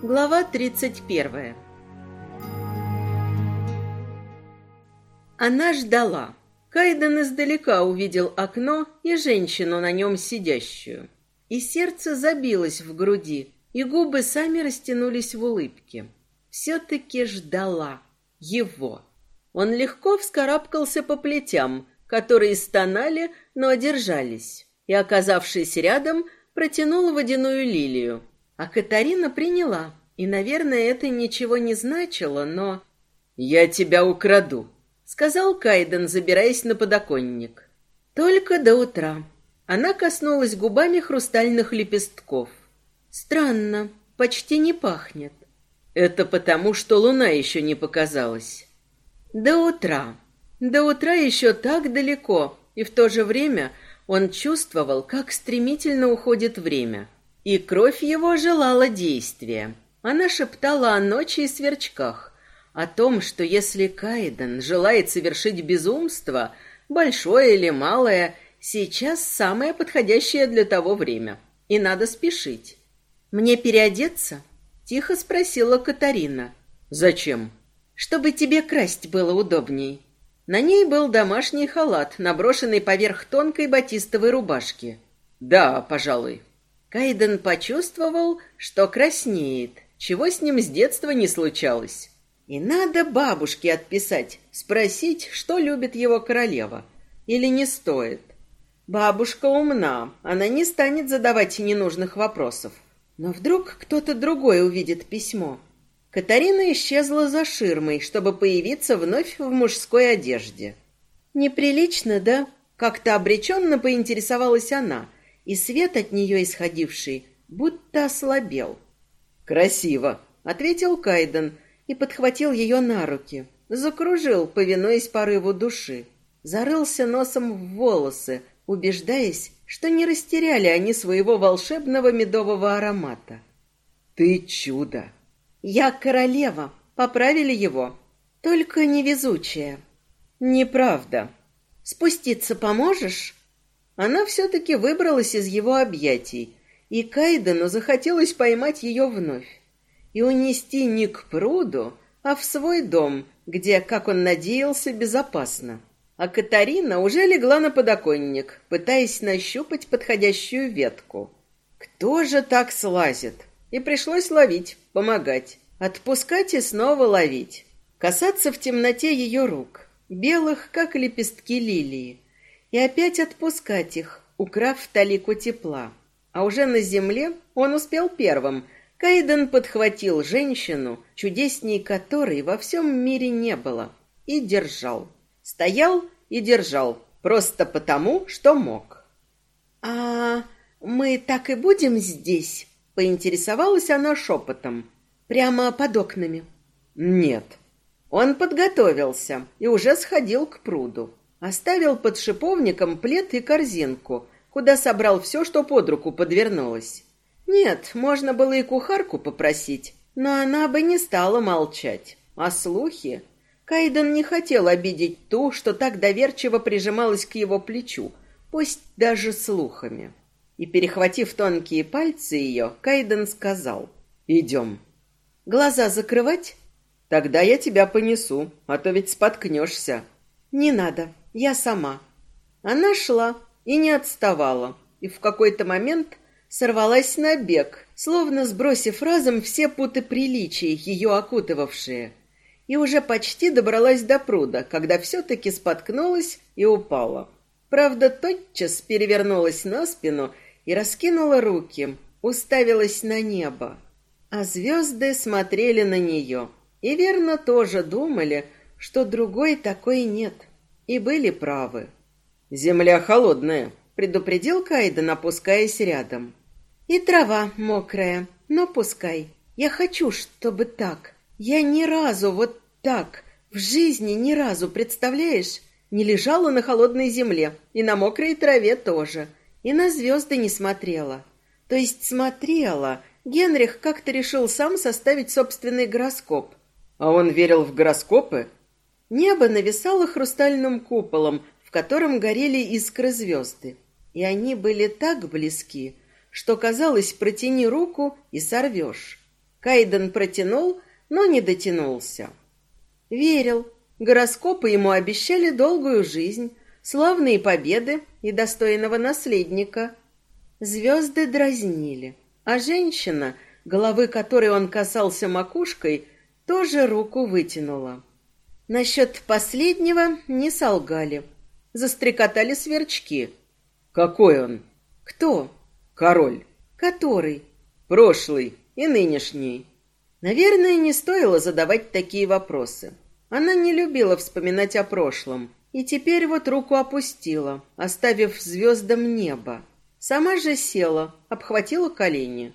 Глава 31 Она ждала. Кайден издалека увидел окно и женщину на нем сидящую. И сердце забилось в груди, и губы сами растянулись в улыбке. Все-таки ждала его. Он легко вскарабкался по плетям, которые стонали, но одержались, и, оказавшись рядом, протянул водяную лилию. А Катарина приняла, и, наверное, это ничего не значило, но... «Я тебя украду», — сказал Кайден, забираясь на подоконник. «Только до утра». Она коснулась губами хрустальных лепестков. «Странно, почти не пахнет». «Это потому, что луна еще не показалась». «До утра». До утра еще так далеко, и в то же время он чувствовал, как стремительно уходит время. И кровь его желала действия. Она шептала о ночи и сверчках, о том, что если Кайден желает совершить безумство, большое или малое, сейчас самое подходящее для того время, и надо спешить. «Мне переодеться?» — тихо спросила Катарина. «Зачем?» «Чтобы тебе красть было удобней». На ней был домашний халат, наброшенный поверх тонкой батистовой рубашки. «Да, пожалуй». Кайден почувствовал, что краснеет, чего с ним с детства не случалось. И надо бабушке отписать, спросить, что любит его королева. Или не стоит. Бабушка умна, она не станет задавать ненужных вопросов. Но вдруг кто-то другой увидит письмо. Катарина исчезла за ширмой, чтобы появиться вновь в мужской одежде. «Неприлично, да?» Как-то обреченно поинтересовалась она, и свет от нее исходивший будто ослабел. «Красиво», — ответил Кайден и подхватил ее на руки. Закружил, повинуясь порыву души. Зарылся носом в волосы, убеждаясь, что не растеряли они своего волшебного медового аромата. «Ты чудо!» «Я королева», — поправили его. «Только невезучая». «Неправда». «Спуститься поможешь?» Она все-таки выбралась из его объятий, и Кайдену захотелось поймать ее вновь и унести не к пруду, а в свой дом, где, как он надеялся, безопасно. А Катарина уже легла на подоконник, пытаясь нащупать подходящую ветку. Кто же так слазит? И пришлось ловить, помогать. Отпускать и снова ловить. Касаться в темноте ее рук, белых, как лепестки лилии. И опять отпускать их, украв талику тепла. А уже на земле он успел первым. Кайден подхватил женщину, чудесней которой во всем мире не было, и держал. Стоял и держал, просто потому, что мог. «А мы так и будем здесь?» Поинтересовалась она шепотом. Прямо под окнами. Нет. Он подготовился и уже сходил к пруду. Оставил под шиповником плед и корзинку, куда собрал все, что под руку подвернулось. Нет, можно было и кухарку попросить, но она бы не стала молчать. А слухи? Кайден не хотел обидеть ту, что так доверчиво прижималась к его плечу, пусть даже слухами. И, перехватив тонкие пальцы ее, Кайден сказал «Идем». «Глаза закрывать?» «Тогда я тебя понесу, а то ведь споткнешься». «Не надо, я сама». Она шла и не отставала, и в какой-то момент сорвалась на бег, словно сбросив разом все путы приличий, ее окутывавшие. И уже почти добралась до пруда, когда все-таки споткнулась и упала. Правда, тотчас перевернулась на спину и раскинула руки, уставилась на небо. А звезды смотрели на нее и верно тоже думали, что другой такой нет, и были правы. «Земля холодная», — предупредил Кайден, опускаясь рядом. «И трава мокрая, но пускай. Я хочу, чтобы так. Я ни разу вот так, в жизни ни разу, представляешь, не лежала на холодной земле, и на мокрой траве тоже и на звезды не смотрела. То есть смотрела. Генрих как-то решил сам составить собственный гороскоп. А он верил в гороскопы? Небо нависало хрустальным куполом, в котором горели искры звезды. И они были так близки, что казалось, протяни руку и сорвешь. Кайден протянул, но не дотянулся. Верил. Гороскопы ему обещали долгую жизнь, славные победы и достойного наследника. Звезды дразнили, а женщина, головы которой он касался макушкой, тоже руку вытянула. Насчет последнего не солгали. Застрекотали сверчки. Какой он? Кто? Король. Который? Прошлый и нынешний. Наверное, не стоило задавать такие вопросы. Она не любила вспоминать о прошлом, и теперь вот руку опустила, оставив звездам небо. Сама же села, обхватила колени.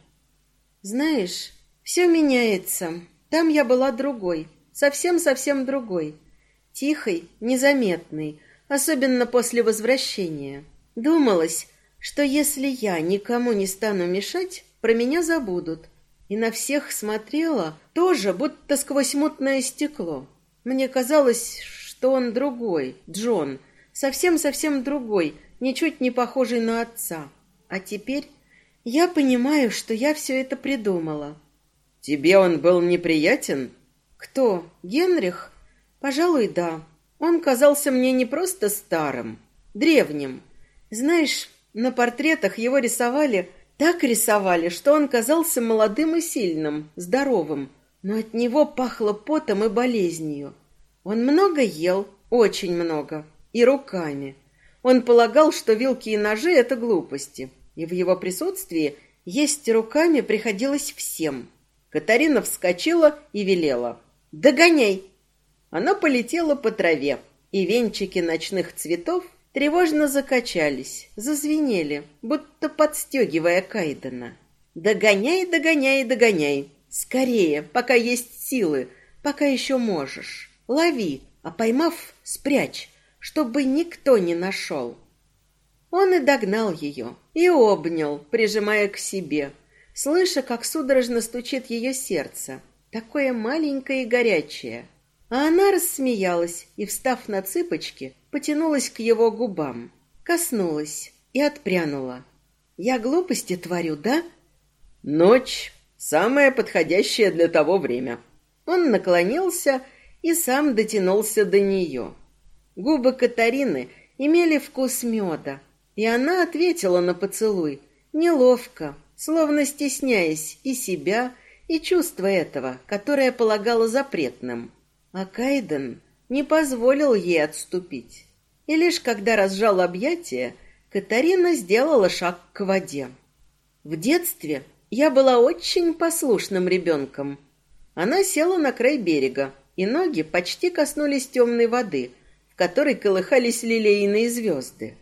«Знаешь, все меняется. Там я была другой, совсем-совсем другой. Тихой, незаметной, особенно после возвращения. Думалось, что если я никому не стану мешать, про меня забудут. И на всех смотрела тоже, будто сквозь мутное стекло. Мне казалось, что он другой, Джон, совсем-совсем другой, ничуть не похожий на отца. А теперь я понимаю, что я все это придумала. Тебе он был неприятен? Кто? Генрих? Пожалуй, да. Он казался мне не просто старым, древним. Знаешь, на портретах его рисовали, так рисовали, что он казался молодым и сильным, здоровым, но от него пахло потом и болезнью. Он много ел, очень много, и руками. Он полагал, что вилки и ножи — это глупости, и в его присутствии есть руками приходилось всем. Катарина вскочила и велела. «Догоняй!» Она полетела по траве, и венчики ночных цветов тревожно закачались, зазвенели, будто подстегивая Кайдена. «Догоняй, догоняй, догоняй! Скорее, пока есть силы, пока еще можешь. Лови, а поймав, спрячь, чтобы никто не нашел». Он и догнал ее, и обнял, прижимая к себе, слыша, как судорожно стучит ее сердце, такое маленькое и горячее. А она рассмеялась и, встав на цыпочки, потянулась к его губам, коснулась и отпрянула. «Я глупости творю, да?» «Ночь — самое подходящее для того время». Он наклонился и сам дотянулся до нее. Губы Катарины имели вкус меда, и она ответила на поцелуй, неловко, словно стесняясь и себя, и чувства этого, которое полагала запретным. А Кайден не позволил ей отступить. И лишь когда разжал объятия, Катарина сделала шаг к воде. В детстве я была очень послушным ребенком. Она села на край берега, и ноги почти коснулись темной воды, в которой колыхались лилейные звезды.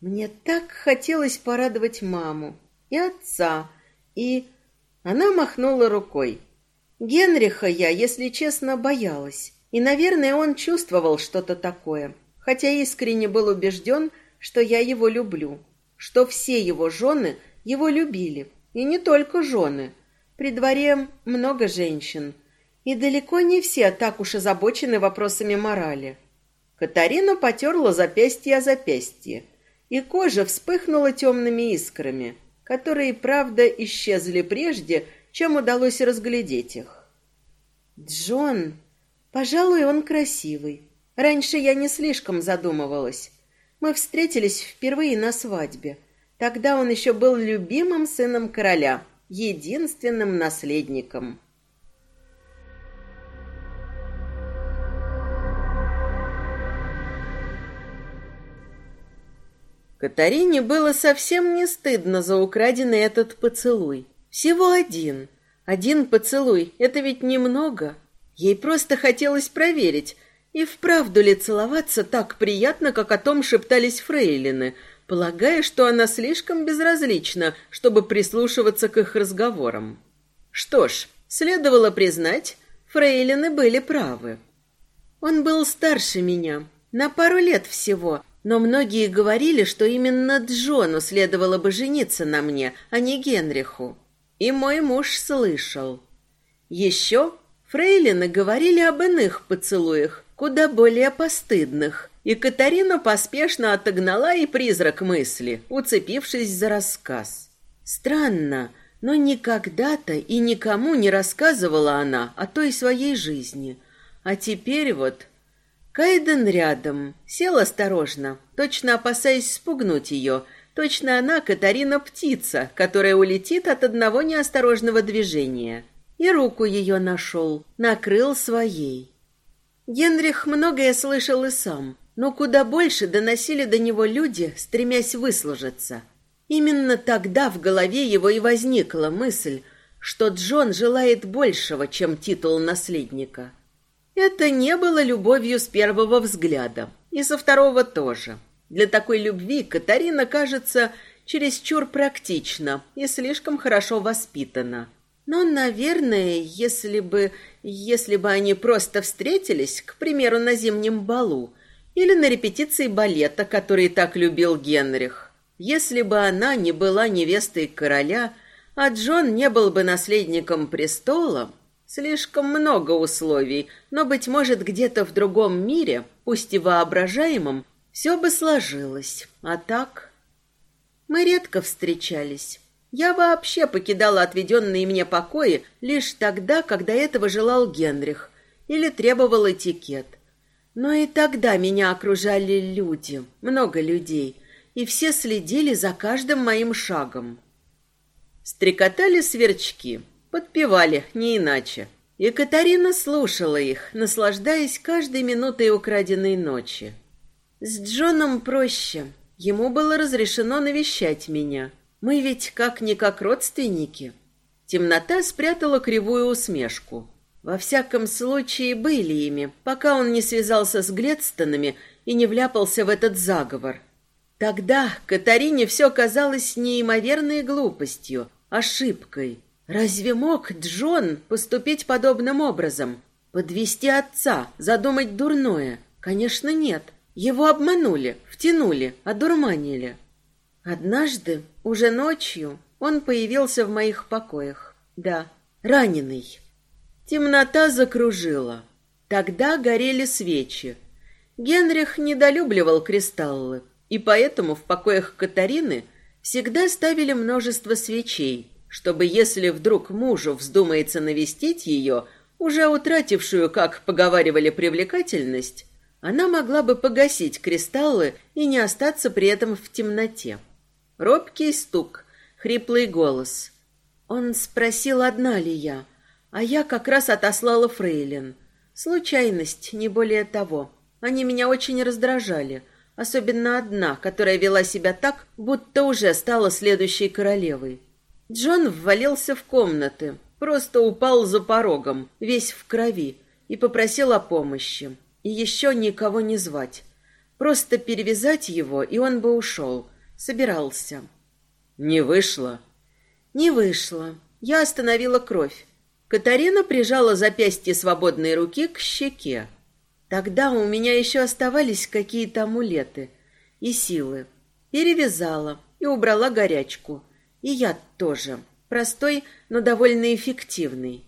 Мне так хотелось порадовать маму и отца, и... Она махнула рукой. Генриха я, если честно, боялась. И, наверное, он чувствовал что-то такое, хотя искренне был убежден, что я его люблю, что все его жены его любили, и не только жены. При дворе много женщин, и далеко не все так уж озабочены вопросами морали. Катарина потерла запястье о запястье, и кожа вспыхнула темными искрами, которые, правда, исчезли прежде, чем удалось разглядеть их. Джон, пожалуй, он красивый. Раньше я не слишком задумывалась. Мы встретились впервые на свадьбе. Тогда он еще был любимым сыном короля, единственным наследником. Катарине было совсем не стыдно за украденный этот поцелуй. Всего один. Один поцелуй — это ведь немного. Ей просто хотелось проверить, и вправду ли целоваться так приятно, как о том шептались фрейлины, полагая, что она слишком безразлична, чтобы прислушиваться к их разговорам. Что ж, следовало признать, фрейлины были правы. Он был старше меня, на пару лет всего, но многие говорили, что именно Джону следовало бы жениться на мне, а не Генриху. И мой муж слышал. Еще фрейлины говорили об иных поцелуях, куда более постыдных, и Катарина поспешно отогнала и призрак мысли, уцепившись за рассказ. Странно, Но никогда-то и никому не рассказывала она о той своей жизни. А теперь вот... Кайден рядом, сел осторожно, точно опасаясь спугнуть ее. Точно она, Катарина, птица, которая улетит от одного неосторожного движения. И руку ее нашел, накрыл своей. Генрих многое слышал и сам, но куда больше доносили до него люди, стремясь выслужиться. Именно тогда в голове его и возникла мысль, что Джон желает большего, чем титул наследника. Это не было любовью с первого взгляда, и со второго тоже. Для такой любви Катарина кажется чересчур практична и слишком хорошо воспитана. Но, наверное, если бы, если бы они просто встретились, к примеру, на зимнем балу или на репетиции балета, который так любил Генрих, если бы она не была невестой короля, а Джон не был бы наследником престола, слишком много условий, но, быть может, где-то в другом мире, пусть и воображаемом, все бы сложилось. А так... Мы редко встречались. Я вообще покидала отведенные мне покои лишь тогда, когда этого желал Генрих или требовал этикет. Но и тогда меня окружали люди, много людей, и все следили за каждым моим шагом. Стрекотали сверчки, подпевали, не иначе. И Катарина слушала их, наслаждаясь каждой минутой украденной ночи. С Джоном проще. Ему было разрешено навещать меня — мы ведь как-никак родственники. Темнота спрятала кривую усмешку. Во всяком случае, были ими, пока он не связался с Гледстонами и не вляпался в этот заговор. Тогда Катарине все казалось неимоверной глупостью, ошибкой. Разве мог Джон поступить подобным образом? Подвести отца, задумать дурное? Конечно, нет. Его обманули, втянули, одурманили. Однажды, уже ночью, он появился в моих покоях. Да, раненый. Темнота закружила. Тогда горели свечи. Генрих недолюбливал кристаллы, и поэтому в покоях Катарины всегда ставили множество свечей, чтобы, если вдруг мужу вздумается навестить ее, уже утратившую, как поговаривали, привлекательность, она могла бы погасить кристаллы и не остаться при этом в темноте. Робкий стук, хриплый голос. Он спросил, одна ли я, а я как раз отослала фрейлин. Случайность, не более того. Они меня очень раздражали, особенно одна, которая вела себя так, будто уже стала следующей королевой. Джон ввалился в комнаты, просто упал за порогом, весь в крови, и попросил о помощи. И еще никого не звать. Просто перевязать его, и он бы ушел. Собирался. Не вышло. Не вышло. Я остановила кровь. Катарина прижала запястье свободной руки к щеке. Тогда у меня еще оставались какие-то амулеты и силы. Перевязала и убрала горячку. И яд тоже. Простой, но довольно эффективный.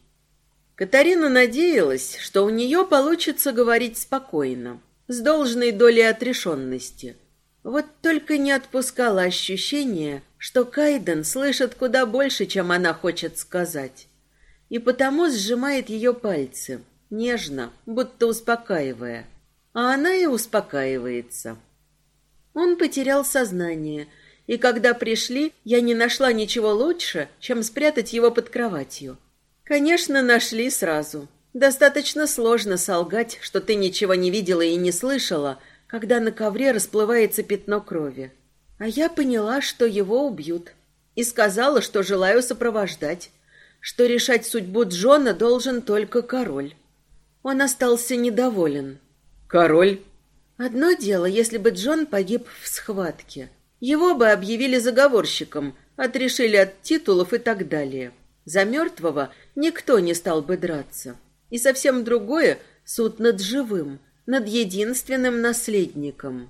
Катарина надеялась, что у нее получится говорить спокойно, с должной долей отрешенности – вот только не отпускало ощущение, что Кайден слышит куда больше, чем она хочет сказать. И потому сжимает ее пальцы, нежно, будто успокаивая. А она и успокаивается. Он потерял сознание, и когда пришли, я не нашла ничего лучше, чем спрятать его под кроватью. Конечно, нашли сразу. Достаточно сложно солгать, что ты ничего не видела и не слышала, когда на ковре расплывается пятно крови. А я поняла, что его убьют. И сказала, что желаю сопровождать, что решать судьбу Джона должен только король. Он остался недоволен. Король? Одно дело, если бы Джон погиб в схватке. Его бы объявили заговорщиком, отрешили от титулов и так далее. За мертвого никто не стал бы драться. И совсем другое — суд над живым, над единственным наследником.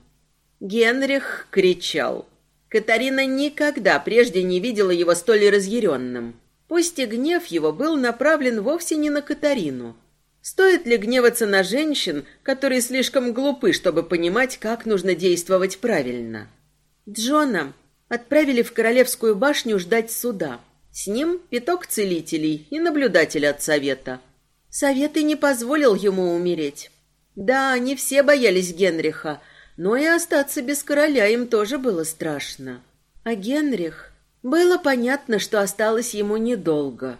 Генрих кричал. Катарина никогда прежде не видела его столь разъяренным. Пусть и гнев его был направлен вовсе не на Катарину. Стоит ли гневаться на женщин, которые слишком глупы, чтобы понимать, как нужно действовать правильно? Джона отправили в Королевскую башню ждать суда. С ним пяток целителей и наблюдатель от совета. Совет и не позволил ему умереть. Да, они все боялись Генриха, но и остаться без короля им тоже было страшно. А Генрих... Было понятно, что осталось ему недолго.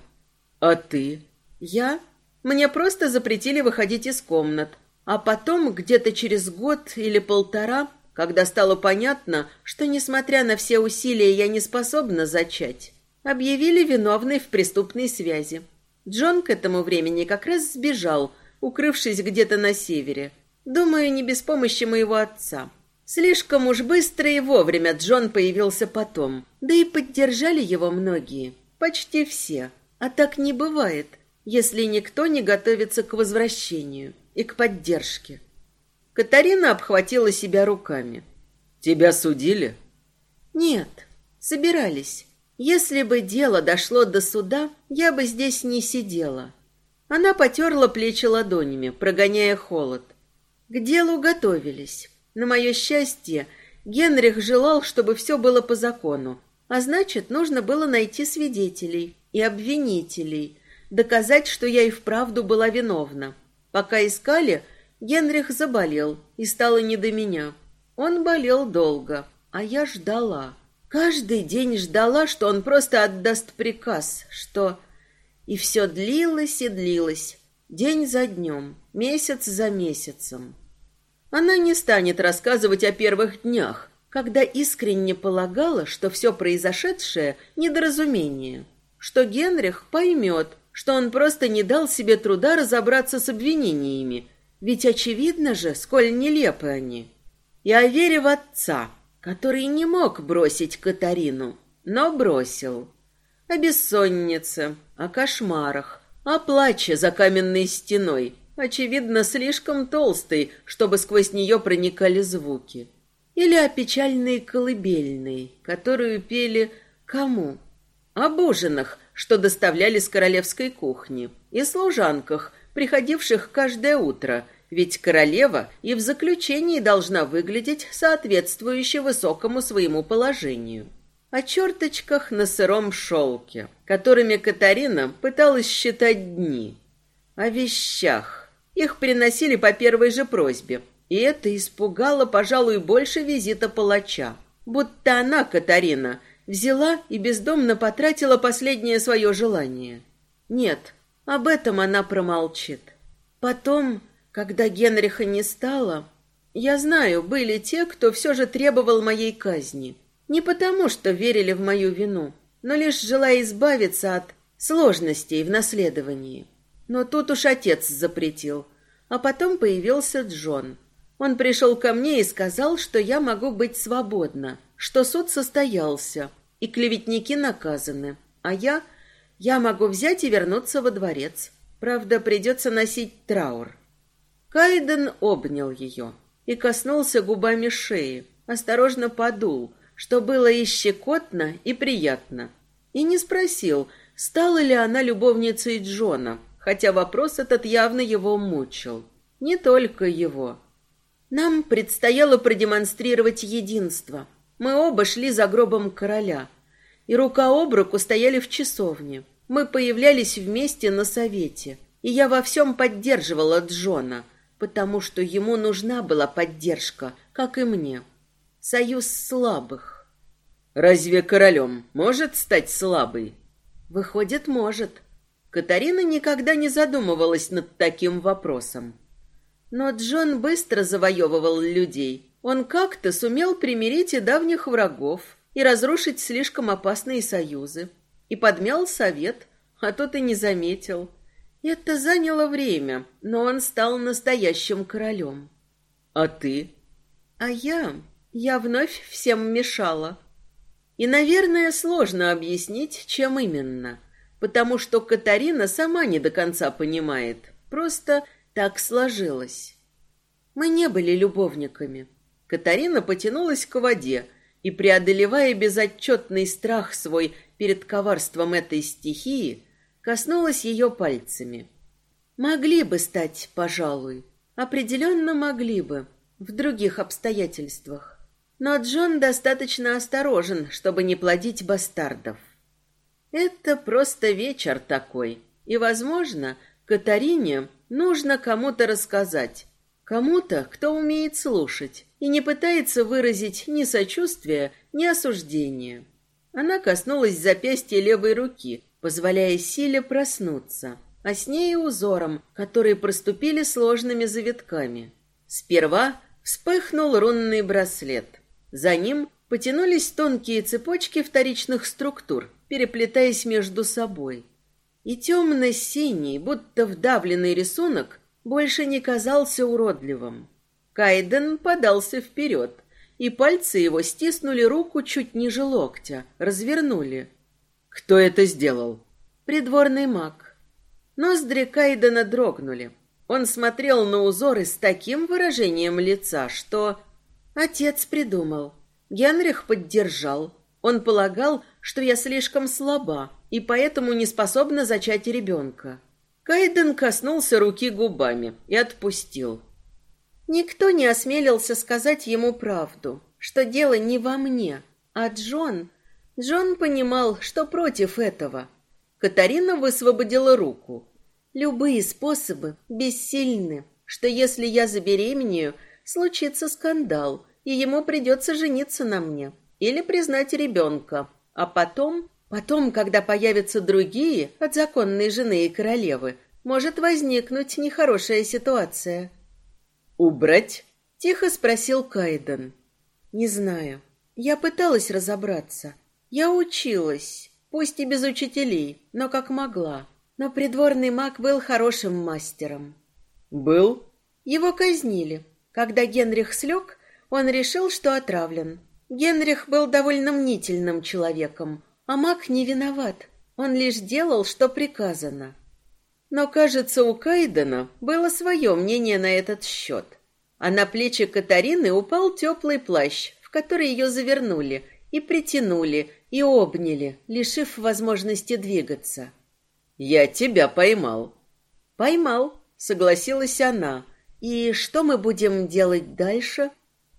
«А ты?» «Я? Мне просто запретили выходить из комнат. А потом, где-то через год или полтора, когда стало понятно, что, несмотря на все усилия, я не способна зачать, объявили виновной в преступной связи. Джон к этому времени как раз сбежал, укрывшись где-то на севере. Думаю, не без помощи моего отца. Слишком уж быстро и вовремя Джон появился потом. Да и поддержали его многие. Почти все. А так не бывает, если никто не готовится к возвращению и к поддержке. Катарина обхватила себя руками. «Тебя судили?» «Нет, собирались. Если бы дело дошло до суда, я бы здесь не сидела». Она потерла плечи ладонями, прогоняя холод. К делу готовились. На мое счастье, Генрих желал, чтобы все было по закону, а значит, нужно было найти свидетелей и обвинителей, доказать, что я и вправду была виновна. Пока искали, Генрих заболел, и стало не до меня. Он болел долго, а я ждала. Каждый день ждала, что он просто отдаст приказ, что... И все длилось и длилось, день за днем, месяц за месяцем. Она не станет рассказывать о первых днях, когда искренне полагала, что все произошедшее – недоразумение, что Генрих поймет, что он просто не дал себе труда разобраться с обвинениями, ведь очевидно же, сколь нелепы они. И о вере в отца, который не мог бросить Катарину, но бросил. О бессоннице, о кошмарах, о плаче за каменной стеной – очевидно, слишком толстой, чтобы сквозь нее проникали звуки. Или о печальной колыбельной, которую пели кому? Об ужинах, что доставляли с королевской кухни, и служанках, приходивших каждое утро, ведь королева и в заключении должна выглядеть соответствующе высокому своему положению. О черточках на сыром шелке, которыми Катарина пыталась считать дни. О вещах, их приносили по первой же просьбе. И это испугало, пожалуй, больше визита палача. Будто она, Катарина, взяла и бездомно потратила последнее свое желание. Нет, об этом она промолчит. Потом, когда Генриха не стало, я знаю, были те, кто все же требовал моей казни. Не потому, что верили в мою вину, но лишь желая избавиться от сложностей в наследовании. Но тут уж отец запретил. А потом появился Джон. Он пришел ко мне и сказал, что я могу быть свободна, что суд состоялся, и клеветники наказаны. А я... я могу взять и вернуться во дворец. Правда, придется носить траур. Кайден обнял ее и коснулся губами шеи, осторожно подул, что было и щекотно, и приятно. И не спросил, стала ли она любовницей Джона, хотя вопрос этот явно его мучил. Не только его. Нам предстояло продемонстрировать единство. Мы оба шли за гробом короля, и рука об руку стояли в часовне. Мы появлялись вместе на совете, и я во всем поддерживала Джона, потому что ему нужна была поддержка, как и мне. Союз слабых. Разве королем может стать слабый? Выходит, может. Катарина никогда не задумывалась над таким вопросом. Но Джон быстро завоевывал людей. Он как-то сумел примирить и давних врагов, и разрушить слишком опасные союзы. И подмял совет, а тот и не заметил. Это заняло время, но он стал настоящим королем. А ты? А я... Я вновь всем мешала. И, наверное, сложно объяснить, чем именно потому что Катарина сама не до конца понимает. Просто так сложилось. Мы не были любовниками. Катарина потянулась к воде и, преодолевая безотчетный страх свой перед коварством этой стихии, коснулась ее пальцами. Могли бы стать, пожалуй. Определенно могли бы. В других обстоятельствах. Но Джон достаточно осторожен, чтобы не плодить бастардов. Это просто вечер такой. И, возможно, Катарине нужно кому-то рассказать. Кому-то, кто умеет слушать и не пытается выразить ни сочувствия, ни осуждения. Она коснулась запястья левой руки, позволяя силе проснуться, а с ней и узором, которые проступили сложными завитками. Сперва вспыхнул рунный браслет. За ним потянулись тонкие цепочки вторичных структур, переплетаясь между собой. И темно-синий, будто вдавленный рисунок, больше не казался уродливым. Кайден подался вперед, и пальцы его стиснули руку чуть ниже локтя, развернули. «Кто это сделал?» «Придворный маг». Ноздри Кайдена дрогнули. Он смотрел на узоры с таким выражением лица, что... Отец придумал. Генрих поддержал. Он полагал, что я слишком слаба и поэтому не способна зачать ребенка. Кайден коснулся руки губами и отпустил. Никто не осмелился сказать ему правду, что дело не во мне, а Джон... Джон понимал, что против этого. Катарина высвободила руку. Любые способы бессильны, что если я забеременею, случится скандал, и ему придется жениться на мне или признать ребенка. А потом, потом, когда появятся другие от законной жены и королевы, может возникнуть нехорошая ситуация. «Убрать?» — тихо спросил Кайден. «Не знаю. Я пыталась разобраться. Я училась, пусть и без учителей, но как могла. Но придворный маг был хорошим мастером». «Был?» Его казнили. Когда Генрих слег, он решил, что отравлен. Генрих был довольно мнительным человеком, а маг не виноват. Он лишь делал, что приказано. Но, кажется, у Кайдена было свое мнение на этот счет. А на плечи Катарины упал теплый плащ, в который ее завернули, и притянули, и обняли, лишив возможности двигаться. «Я тебя поймал». «Поймал», — согласилась она. «И что мы будем делать дальше?»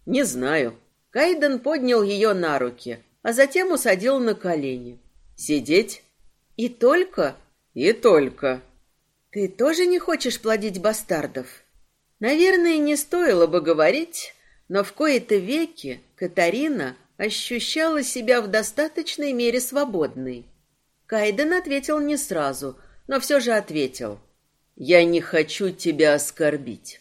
«Не знаю». Кайден поднял ее на руки, а затем усадил на колени. «Сидеть?» «И только?» «И только». Ты тоже не хочешь плодить бастардов? Наверное, не стоило бы говорить, но в кои-то веки Катарина ощущала себя в достаточной мере свободной. Кайден ответил не сразу, но все же ответил. «Я не хочу тебя оскорбить».